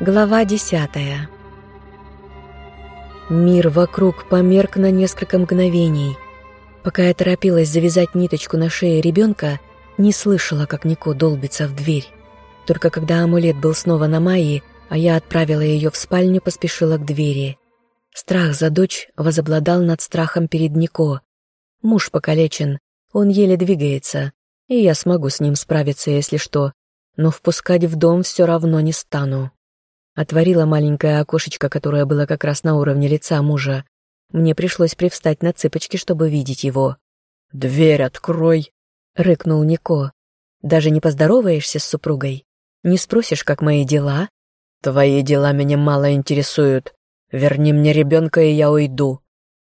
Глава десятая Мир вокруг померк на несколько мгновений. Пока я торопилась завязать ниточку на шее ребенка, не слышала, как Нико долбится в дверь. Только когда амулет был снова на Майе, а я отправила ее в спальню, поспешила к двери. Страх за дочь возобладал над страхом перед Нико. Муж покалечен, он еле двигается, и я смогу с ним справиться, если что, но впускать в дом все равно не стану. Отворила маленькое окошечко, которое было как раз на уровне лица мужа. Мне пришлось привстать на цыпочки, чтобы видеть его. «Дверь открой!» — рыкнул Нико. «Даже не поздороваешься с супругой? Не спросишь, как мои дела?» «Твои дела меня мало интересуют. Верни мне ребенка, и я уйду».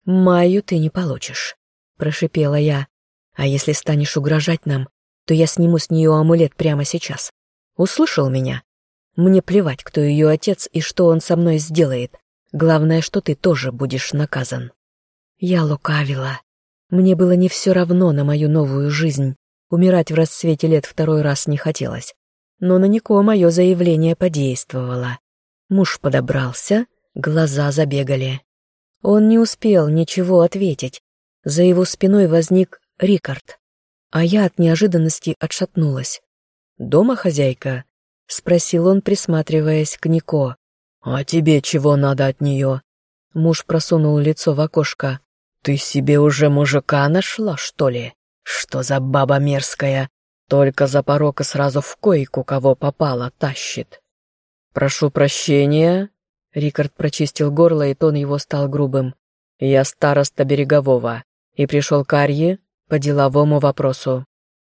«Маю ты не получишь», — прошипела я. «А если станешь угрожать нам, то я сниму с нее амулет прямо сейчас. Услышал меня?» Мне плевать, кто ее отец и что он со мной сделает. Главное, что ты тоже будешь наказан. Я лукавила. Мне было не все равно на мою новую жизнь. Умирать в расцвете лет второй раз не хотелось. Но на Нико мое заявление подействовало. Муж подобрался, глаза забегали. Он не успел ничего ответить. За его спиной возник Рикард. А я от неожиданности отшатнулась. «Дома хозяйка?» — спросил он, присматриваясь к Нико. «А тебе чего надо от нее?» Муж просунул лицо в окошко. «Ты себе уже мужика нашла, что ли? Что за баба мерзкая? Только за порог и сразу в койку кого попало тащит». «Прошу прощения», — Рикард прочистил горло, и тон его стал грубым. «Я староста Берегового и пришел к Арье по деловому вопросу».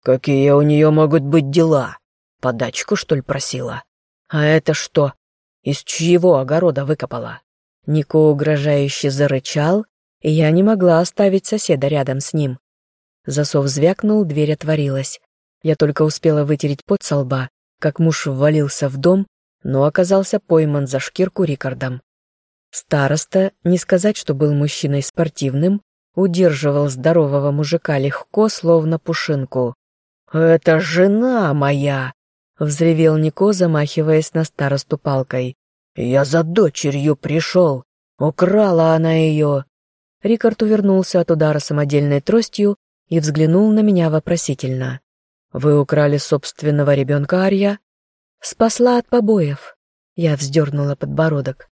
«Какие у нее могут быть дела?» Подачку, что ли, просила? А это что? Из чьего огорода выкопала? Нико угрожающе зарычал, и я не могла оставить соседа рядом с ним. Засов звякнул, дверь отворилась. Я только успела вытереть пот со лба, как муж ввалился в дом, но оказался пойман за шкирку Рикардом. Староста, не сказать, что был мужчиной спортивным, удерживал здорового мужика легко, словно пушинку. «Это жена моя!» Взревел Нико, замахиваясь на старосту палкой. «Я за дочерью пришел! Украла она ее!» Рикард увернулся от удара самодельной тростью и взглянул на меня вопросительно. «Вы украли собственного ребенка, Арья?» «Спасла от побоев». Я вздернула подбородок.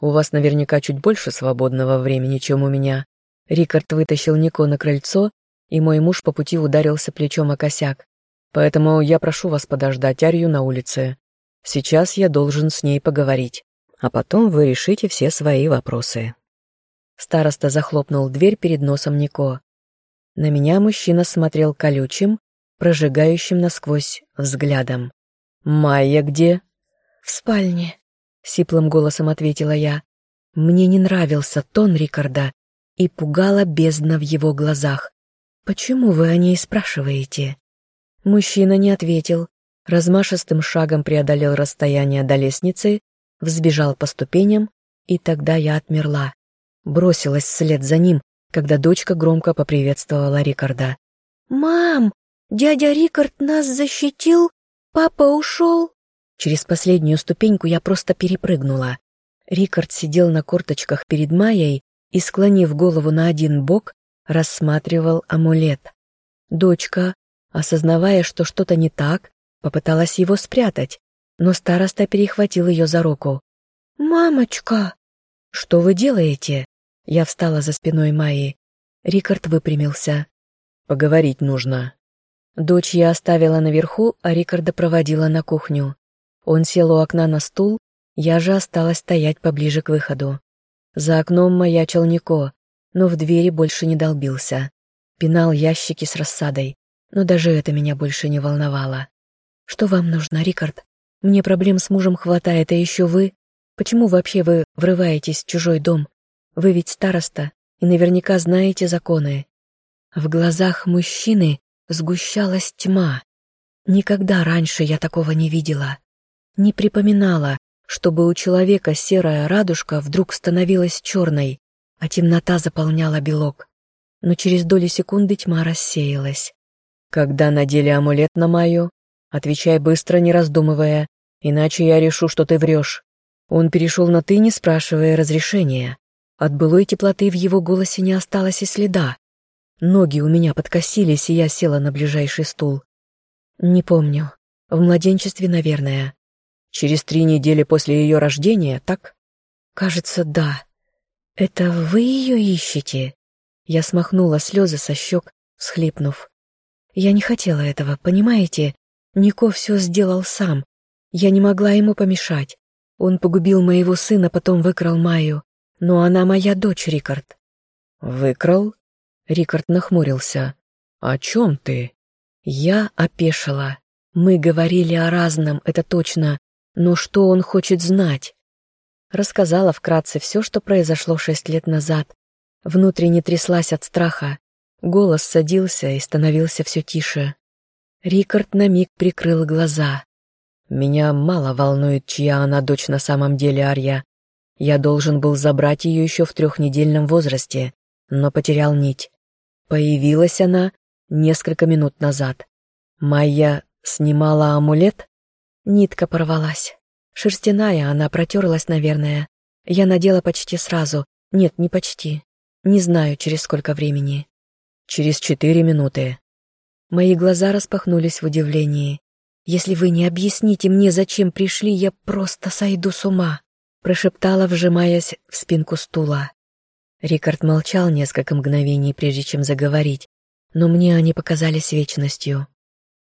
«У вас наверняка чуть больше свободного времени, чем у меня». Рикард вытащил Нико на крыльцо, и мой муж по пути ударился плечом о косяк. Поэтому я прошу вас подождать Арью на улице. Сейчас я должен с ней поговорить, а потом вы решите все свои вопросы». Староста захлопнул дверь перед носом Нико. На меня мужчина смотрел колючим, прожигающим насквозь взглядом. «Майя где?» «В спальне», — сиплым голосом ответила я. Мне не нравился тон Рикарда и пугала бездна в его глазах. «Почему вы о ней спрашиваете?» Мужчина не ответил, размашистым шагом преодолел расстояние до лестницы, взбежал по ступеням, и тогда я отмерла. Бросилась вслед за ним, когда дочка громко поприветствовала Рикарда. «Мам, дядя Рикард нас защитил? Папа ушел?» Через последнюю ступеньку я просто перепрыгнула. Рикард сидел на корточках перед Майей и, склонив голову на один бок, рассматривал амулет. Дочка, Осознавая, что что-то не так, попыталась его спрятать, но староста перехватил ее за руку. «Мамочка!» «Что вы делаете?» Я встала за спиной Майи. Рикард выпрямился. «Поговорить нужно». Дочь я оставила наверху, а Рикарда проводила на кухню. Он сел у окна на стул, я же осталась стоять поближе к выходу. За окном маячил Нико, но в двери больше не долбился. Пинал ящики с рассадой но даже это меня больше не волновало. «Что вам нужно, Рикард? Мне проблем с мужем хватает, а еще вы? Почему вообще вы врываетесь в чужой дом? Вы ведь староста и наверняка знаете законы». В глазах мужчины сгущалась тьма. Никогда раньше я такого не видела. Не припоминала, чтобы у человека серая радужка вдруг становилась черной, а темнота заполняла белок. Но через доли секунды тьма рассеялась. Когда надели амулет на Майю, отвечай быстро, не раздумывая, иначе я решу, что ты врешь. Он перешел на «ты», не спрашивая разрешения. От былой теплоты в его голосе не осталось и следа. Ноги у меня подкосились, и я села на ближайший стул. Не помню. В младенчестве, наверное. Через три недели после ее рождения, так? Кажется, да. Это вы ее ищете? Я смахнула слезы со щек, всхлипнув. Я не хотела этого, понимаете? Нико все сделал сам. Я не могла ему помешать. Он погубил моего сына, потом выкрал Майю. Но она моя дочь, Рикард. Выкрал? Рикард нахмурился. «О чем ты?» Я опешила. Мы говорили о разном, это точно, но что он хочет знать? Рассказала вкратце все, что произошло шесть лет назад. Внутренне тряслась от страха. Голос садился и становился все тише. Рикард на миг прикрыл глаза. «Меня мало волнует, чья она дочь на самом деле, Арья. Я должен был забрать ее еще в трехнедельном возрасте, но потерял нить. Появилась она несколько минут назад. Майя снимала амулет? Нитка порвалась. Шерстяная, она протерлась, наверное. Я надела почти сразу. Нет, не почти. Не знаю, через сколько времени. Через четыре минуты. Мои глаза распахнулись в удивлении. «Если вы не объясните мне, зачем пришли, я просто сойду с ума», прошептала, вжимаясь в спинку стула. Рикард молчал несколько мгновений, прежде чем заговорить, но мне они показались вечностью.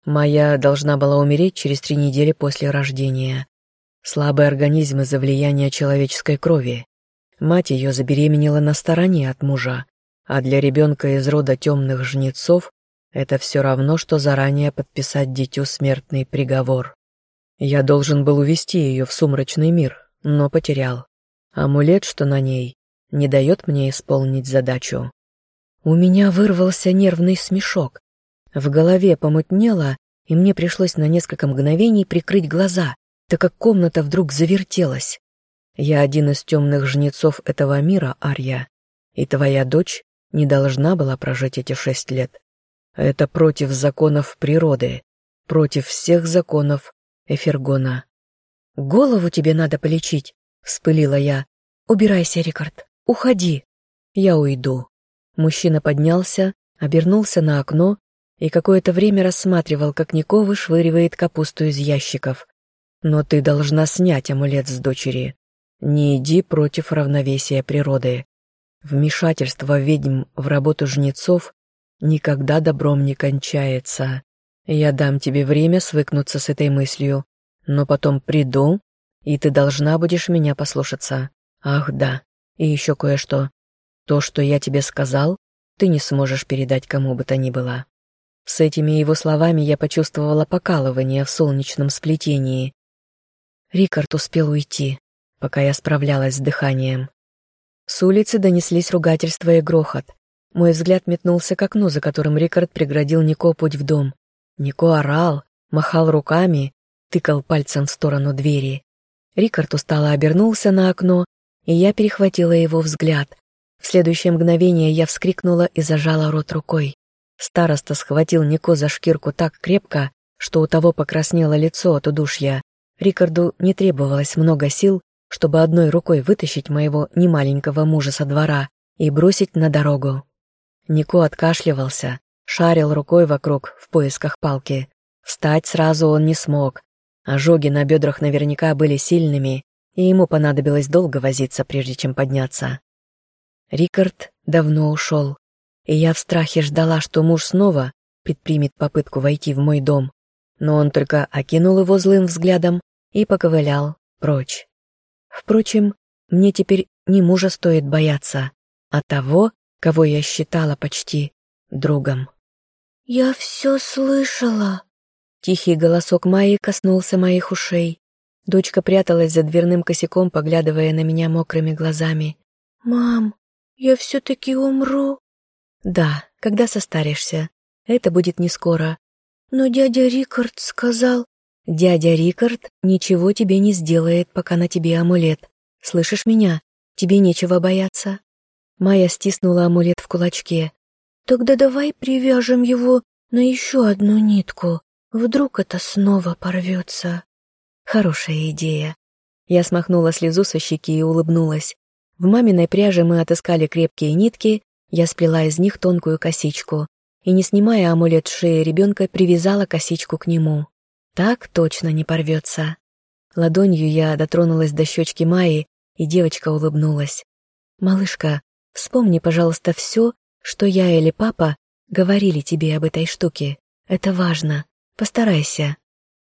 Моя должна была умереть через три недели после рождения. Слабый организм из-за влияния человеческой крови. Мать ее забеременела на стороне от мужа, а для ребенка из рода темных жнецов это все равно, что заранее подписать дитю смертный приговор. Я должен был увести ее в сумрачный мир, но потерял. Амулет, что на ней, не дает мне исполнить задачу. У меня вырвался нервный смешок. В голове помутнело, и мне пришлось на несколько мгновений прикрыть глаза, так как комната вдруг завертелась. Я один из темных жнецов этого мира, Арья, и твоя дочь не должна была прожить эти шесть лет. Это против законов природы, против всех законов Эфергона. «Голову тебе надо полечить», — вспылила я. «Убирайся, Рикард». «Уходи!» «Я уйду». Мужчина поднялся, обернулся на окно и какое-то время рассматривал, как Нико вышвыривает капусту из ящиков. «Но ты должна снять амулет с дочери. Не иди против равновесия природы. Вмешательство ведьм в работу жнецов никогда добром не кончается. Я дам тебе время свыкнуться с этой мыслью, но потом приду, и ты должна будешь меня послушаться. Ах да, и еще кое-что. То, что я тебе сказал, ты не сможешь передать кому бы то ни было. С этими его словами я почувствовала покалывание в солнечном сплетении. Рикард успел уйти, пока я справлялась с дыханием. С улицы донеслись ругательства и грохот. Мой взгляд метнулся к окну, за которым Рикард преградил Нико путь в дом. Нико орал, махал руками, тыкал пальцем в сторону двери. Рикард устало обернулся на окно и я перехватила его взгляд. В следующее мгновение я вскрикнула и зажала рот рукой. Староста схватил Нико за шкирку так крепко, что у того покраснело лицо от удушья. Рикарду не требовалось много сил, чтобы одной рукой вытащить моего немаленького мужа со двора и бросить на дорогу. Нико откашливался, шарил рукой вокруг в поисках палки. Встать сразу он не смог. Ожоги на бедрах наверняка были сильными, и ему понадобилось долго возиться, прежде чем подняться. Рикард давно ушел, и я в страхе ждала, что муж снова предпримет попытку войти в мой дом, но он только окинул его злым взглядом и поковылял прочь. Впрочем, мне теперь не мужа стоит бояться, а того, кого я считала почти другом. «Я все слышала», — тихий голосок Майи коснулся моих ушей. Дочка пряталась за дверным косяком, поглядывая на меня мокрыми глазами. «Мам, я все-таки умру?» «Да, когда состаришься. Это будет не скоро». «Но дядя Рикард сказал...» «Дядя Рикард ничего тебе не сделает, пока на тебе амулет. Слышишь меня? Тебе нечего бояться». Майя стиснула амулет в кулачке. «Тогда давай привяжем его на еще одну нитку. Вдруг это снова порвется». Хорошая идея. Я смахнула слезу со щеки и улыбнулась. В маминой пряже мы отыскали крепкие нитки, я сплела из них тонкую косичку и, не снимая амулет с шеи ребенка, привязала косичку к нему. Так точно не порвется. Ладонью я дотронулась до щечки Майи, и девочка улыбнулась. «Малышка, вспомни, пожалуйста, все, что я или папа говорили тебе об этой штуке. Это важно. Постарайся».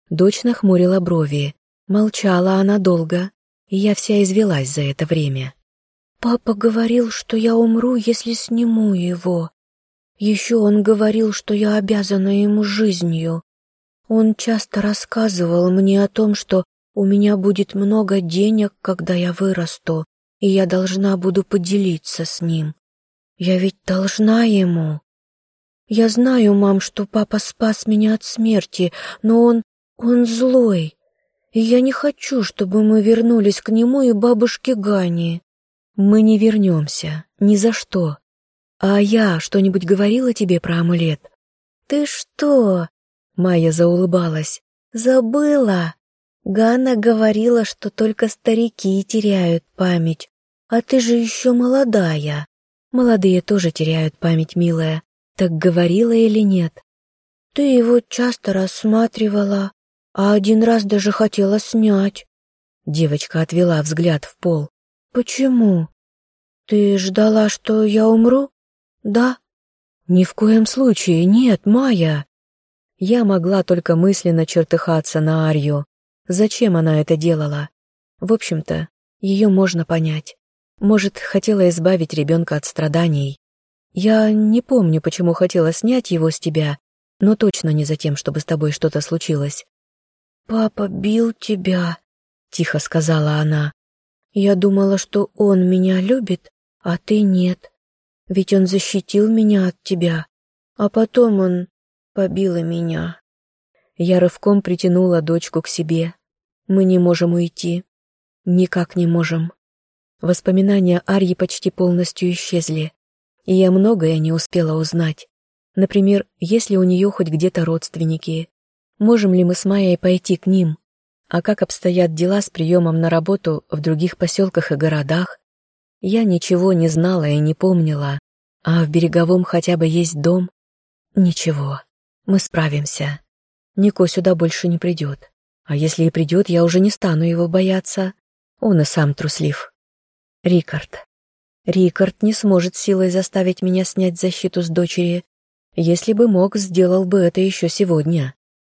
Дочь нахмурила брови. Молчала она долго, и я вся извелась за это время. «Папа говорил, что я умру, если сниму его. Еще он говорил, что я обязана ему жизнью. Он часто рассказывал мне о том, что у меня будет много денег, когда я вырасту, и я должна буду поделиться с ним. Я ведь должна ему. Я знаю, мам, что папа спас меня от смерти, но он... он злой. И я не хочу, чтобы мы вернулись к нему и бабушке Гане. Мы не вернемся, ни за что. А я что-нибудь говорила тебе про амулет? Ты что? Майя заулыбалась. Забыла? Ганна говорила, что только старики теряют память. А ты же еще молодая. Молодые тоже теряют память, милая. Так говорила или нет? Ты его часто рассматривала, а один раз даже хотела снять. Девочка отвела взгляд в пол. Почему? Ты ждала, что я умру? Да? Ни в коем случае, нет, Майя. Я могла только мысленно чертыхаться на Арью. Зачем она это делала? В общем-то, ее можно понять. Может, хотела избавить ребенка от страданий. Я не помню, почему хотела снять его с тебя, но точно не за тем, чтобы с тобой что-то случилось. «Папа бил тебя», — тихо сказала она. «Я думала, что он меня любит, а ты нет. Ведь он защитил меня от тебя, а потом он побил и меня». Я рывком притянула дочку к себе. Мы не можем уйти. Никак не можем. Воспоминания Арьи почти полностью исчезли, и я многое не успела узнать. Например, есть ли у нее хоть где-то родственники, Можем ли мы с Майей пойти к ним? А как обстоят дела с приемом на работу в других поселках и городах? Я ничего не знала и не помнила. А в Береговом хотя бы есть дом? Ничего, мы справимся. Нико сюда больше не придет. А если и придет, я уже не стану его бояться. Он и сам труслив. Рикард. Рикард не сможет силой заставить меня снять защиту с дочери. Если бы мог, сделал бы это еще сегодня.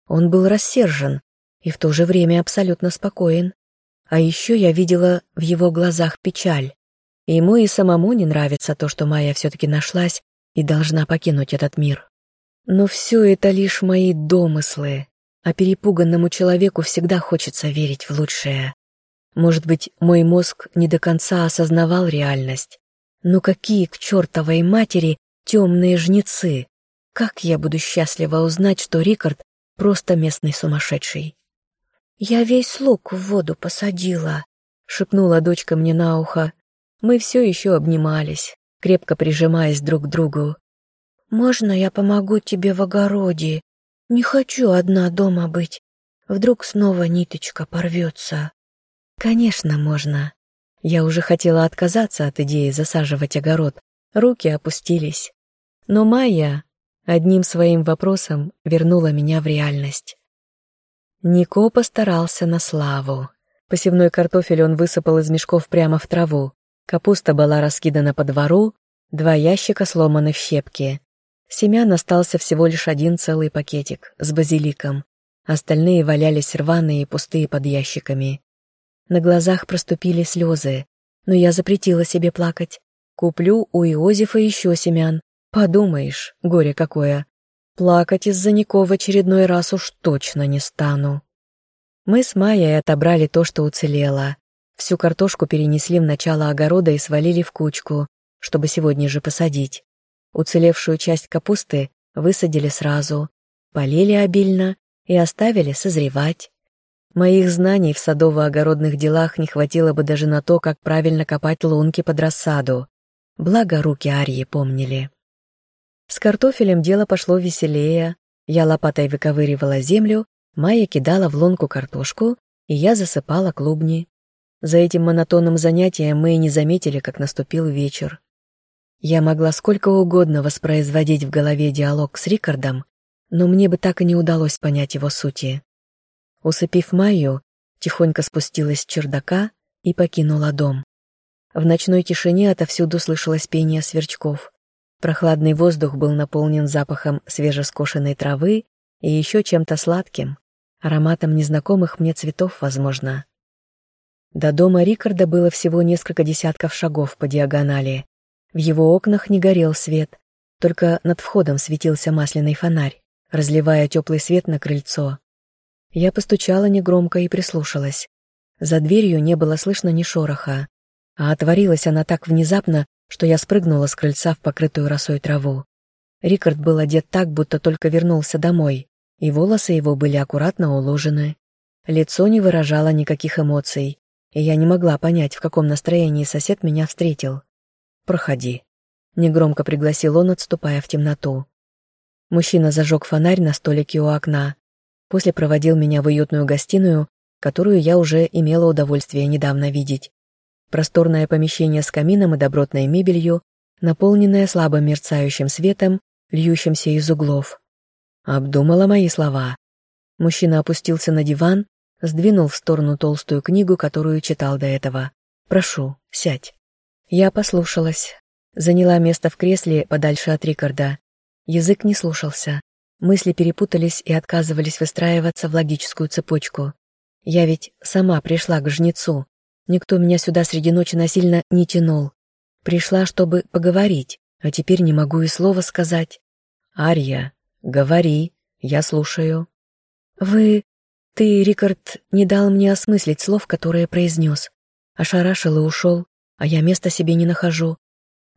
Он был рассержен и в то же время абсолютно спокоен. А еще я видела в его глазах печаль. Ему и самому не нравится то, что Майя все-таки нашлась и должна покинуть этот мир. Но все это лишь мои домыслы, а перепуганному человеку всегда хочется верить в лучшее. Может быть, мой мозг не до конца осознавал реальность. Но какие к чертовой матери темные жнецы? Как я буду счастлива узнать, что Рикард просто местный сумасшедший. «Я весь лук в воду посадила», — шепнула дочка мне на ухо. Мы все еще обнимались, крепко прижимаясь друг к другу. «Можно я помогу тебе в огороде? Не хочу одна дома быть. Вдруг снова ниточка порвется». «Конечно, можно». Я уже хотела отказаться от идеи засаживать огород. Руки опустились. Но Майя, одним своим вопросом вернула меня в реальность. Нико постарался на славу. Посевной картофель он высыпал из мешков прямо в траву. Капуста была раскидана по двору, два ящика сломаны в щепки. Семян остался всего лишь один целый пакетик с базиликом. Остальные валялись рваные и пустые под ящиками. На глазах проступили слезы, но я запретила себе плакать. Куплю у Иозефа еще семян, Подумаешь, горе какое. Плакать из-за Нико в очередной раз уж точно не стану. Мы с Майей отобрали то, что уцелело. Всю картошку перенесли в начало огорода и свалили в кучку, чтобы сегодня же посадить. Уцелевшую часть капусты высадили сразу, полили обильно и оставили созревать. Моих знаний в садово-огородных делах не хватило бы даже на то, как правильно копать лунки под рассаду. Благо руки Арьи помнили. С картофелем дело пошло веселее. Я лопатой выковыривала землю, Майя кидала в лунку картошку, и я засыпала клубни. За этим монотонным занятием мы и не заметили, как наступил вечер. Я могла сколько угодно воспроизводить в голове диалог с Рикардом, но мне бы так и не удалось понять его сути. Усыпив Майю, тихонько спустилась с чердака и покинула дом. В ночной тишине отовсюду слышалось пение сверчков. Прохладный воздух был наполнен запахом свежескошенной травы и еще чем-то сладким, ароматом незнакомых мне цветов, возможно. До дома Рикарда было всего несколько десятков шагов по диагонали. В его окнах не горел свет, только над входом светился масляный фонарь, разливая теплый свет на крыльцо. Я постучала негромко и прислушалась. За дверью не было слышно ни шороха, а отворилась она так внезапно, что я спрыгнула с крыльца в покрытую росой траву. Рикард был одет так, будто только вернулся домой, и волосы его были аккуратно уложены. Лицо не выражало никаких эмоций, и я не могла понять, в каком настроении сосед меня встретил. «Проходи», — негромко пригласил он, отступая в темноту. Мужчина зажег фонарь на столике у окна, после проводил меня в уютную гостиную, которую я уже имела удовольствие недавно видеть. Просторное помещение с камином и добротной мебелью, наполненное слабо мерцающим светом, льющимся из углов. Обдумала мои слова. Мужчина опустился на диван, сдвинул в сторону толстую книгу, которую читал до этого. «Прошу, сядь». Я послушалась. Заняла место в кресле подальше от Рикарда. Язык не слушался. Мысли перепутались и отказывались выстраиваться в логическую цепочку. Я ведь сама пришла к жнецу. Никто меня сюда среди ночи насильно не тянул. Пришла, чтобы поговорить, а теперь не могу и слова сказать. «Арья, говори, я слушаю». «Вы ты, Рикард, не дал мне осмыслить слов, которые произнес. Ошарашил и ушел, а я места себе не нахожу.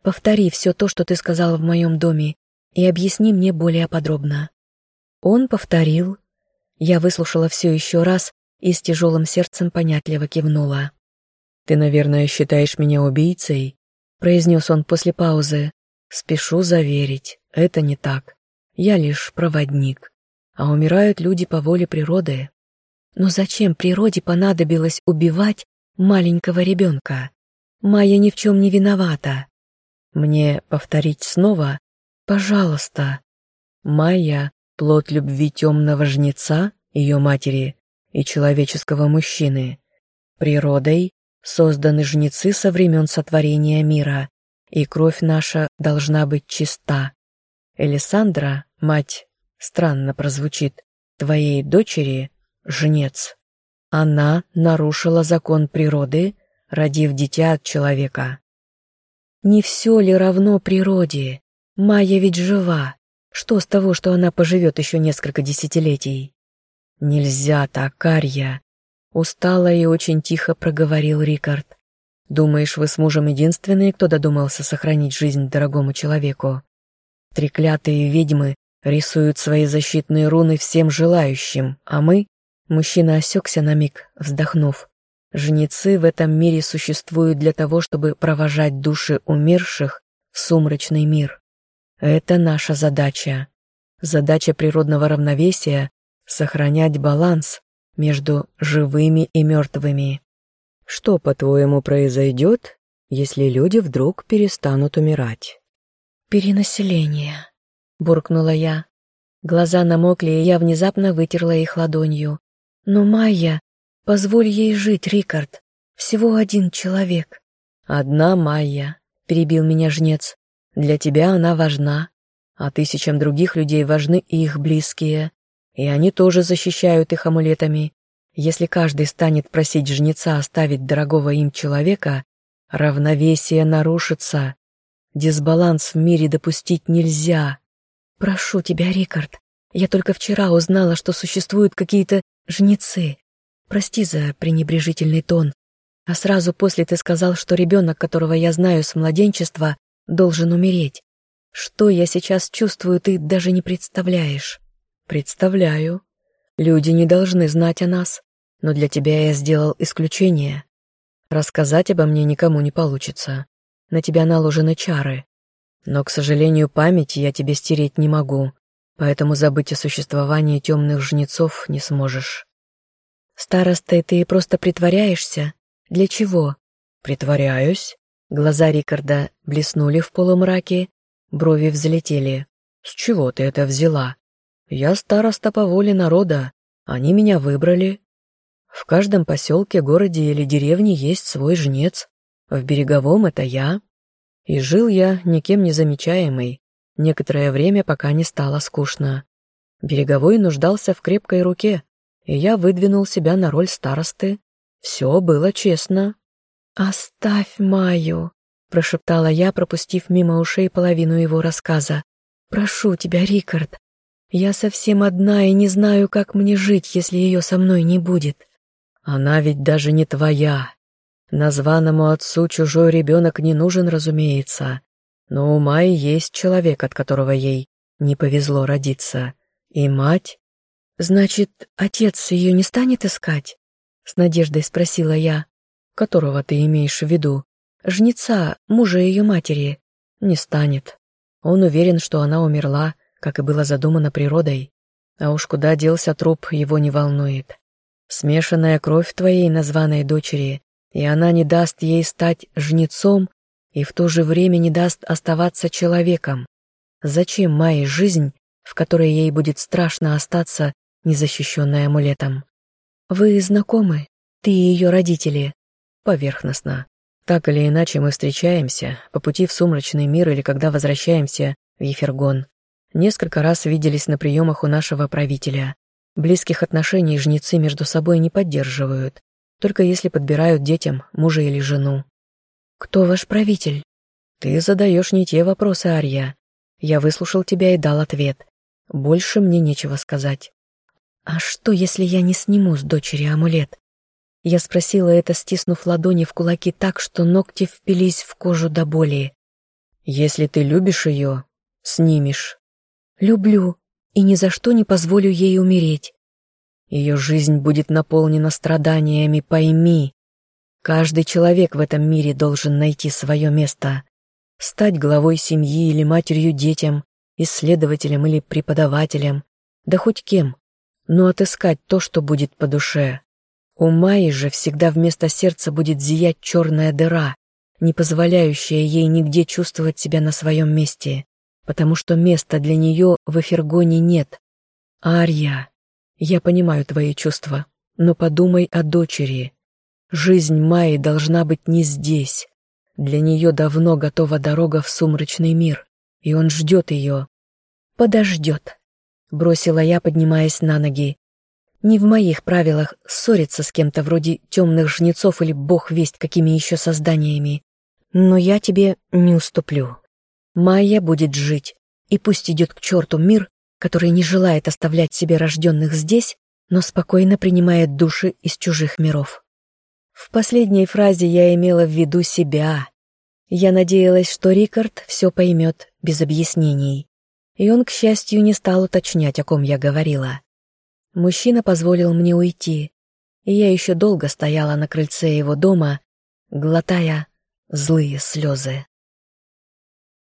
Повтори все то, что ты сказал в моем доме, и объясни мне более подробно. Он повторил. Я выслушала все еще раз и с тяжелым сердцем понятливо кивнула. «Ты, наверное, считаешь меня убийцей?» произнес он после паузы. «Спешу заверить, это не так. Я лишь проводник, а умирают люди по воле природы. Но зачем природе понадобилось убивать маленького ребенка? Майя ни в чем не виновата. Мне повторить снова? Пожалуйста. Майя — плод любви темного жнеца, ее матери, и человеческого мужчины. Природой созданы жнецы со времен сотворения мира, и кровь наша должна быть чиста. Элисандра, мать, странно прозвучит, твоей дочери жнец. Она нарушила закон природы, родив дитя от человека. Не все ли равно природе? Майя ведь жива. Что с того, что она поживет еще несколько десятилетий? Нельзя так, Арья. Устало и очень тихо проговорил Рикард. Думаешь, вы с мужем единственные, кто додумался сохранить жизнь дорогому человеку? Треклятые ведьмы рисуют свои защитные руны всем желающим, а мы Мужчина осекся на миг, вздохнув. Жнецы в этом мире существуют для того, чтобы провожать души умерших в сумрачный мир. Это наша задача. Задача природного равновесия — сохранять баланс между живыми и мертвыми. Что, по-твоему, произойдет, если люди вдруг перестанут умирать? «Перенаселение», — буркнула я. Глаза намокли, и я внезапно вытерла их ладонью. Но Майя... Позволь ей жить, Рикард. Всего один человек. Одна Майя, перебил меня жнец. Для тебя она важна, а тысячам других людей важны и их близкие. И они тоже защищают их амулетами. Если каждый станет просить жнеца оставить дорогого им человека, равновесие нарушится. Дисбаланс в мире допустить нельзя. Прошу тебя, Рикард, я только вчера узнала, что существуют какие-то жнецы. Прости за пренебрежительный тон. А сразу после ты сказал, что ребенок, которого я знаю с младенчества, должен умереть. Что я сейчас чувствую, ты даже не представляешь. Представляю. Люди не должны знать о нас, но для тебя я сделал исключение. Рассказать обо мне никому не получится. На тебя наложены чары. Но, к сожалению, памяти я тебе стереть не могу поэтому забыть о существовании темных жнецов не сможешь. Старостой ты просто притворяешься, Для чего? Притворяюсь. Глаза Рикарда блеснули в полумраке, брови взлетели. С чего ты это взяла? Я староста по воле народа. Они меня выбрали. В каждом поселке, городе или деревне есть свой жнец. В береговом это я. И жил я никем не замечаемый. Некоторое время, пока не стало скучно. Береговой нуждался в крепкой руке, и я выдвинул себя на роль старосты. Все было честно. «Оставь Майю», — прошептала я, пропустив мимо ушей половину его рассказа. «Прошу тебя, Рикард. Я совсем одна и не знаю, как мне жить, если ее со мной не будет». «Она ведь даже не твоя. Названному отцу чужой ребенок не нужен, разумеется. Но у Майи есть человек, от которого ей не повезло родиться. И мать...» «Значит, отец ее не станет искать?» — с надеждой спросила я. «Которого ты имеешь в виду?» «Жнеца, мужа ее матери». «Не станет. Он уверен, что она умерла, как и было задумано природой. А уж куда делся труп, его не волнует. Смешанная кровь твоей названной дочери, и она не даст ей стать жнецом и в то же время не даст оставаться человеком. Зачем Майе жизнь, в которой ей будет страшно остаться, незащищенной амулетом? Вы знакомы? Ты и ее родители? Поверхностно. Так или иначе мы встречаемся по пути в сумрачный мир или когда возвращаемся в Ефергон. Несколько раз виделись на приемах у нашего правителя. Близких отношений жнецы между собой не поддерживают, только если подбирают детям мужа или жену. «Кто ваш правитель?» «Ты задаешь не те вопросы, Арья. Я выслушал тебя и дал ответ. Больше мне нечего сказать». «А что, если я не сниму с дочери амулет?» Я спросила это, стиснув ладони в кулаки так, что ногти впились в кожу до боли. «Если ты любишь ее, снимешь». «Люблю, и ни за что не позволю ей умереть». «Ее жизнь будет наполнена страданиями, пойми. Каждый человек в этом мире должен найти свое место. Стать главой семьи или матерью детям, исследователем или преподавателем, да хоть кем, но отыскать то, что будет по душе. У Майи же всегда вместо сердца будет зиять черная дыра, не позволяющая ей нигде чувствовать себя на своем месте, потому что места для нее в Эфергоне нет. Арья, я понимаю твои чувства, но подумай о дочери. Жизнь Майи должна быть не здесь. Для нее давно готова дорога в сумрачный мир, и он ждет ее. Подождет, бросила я, поднимаясь на ноги. Не в моих правилах ссориться с кем-то вроде темных жнецов или бог весть какими еще созданиями. Но я тебе не уступлю. Майя будет жить, и пусть идет к черту мир, который не желает оставлять себе рожденных здесь, но спокойно принимает души из чужих миров. В последней фразе я имела в виду себя. Я надеялась, что Рикард все поймет без объяснений. И он, к счастью, не стал уточнять, о ком я говорила. Мужчина позволил мне уйти, и я еще долго стояла на крыльце его дома, глотая злые слезы.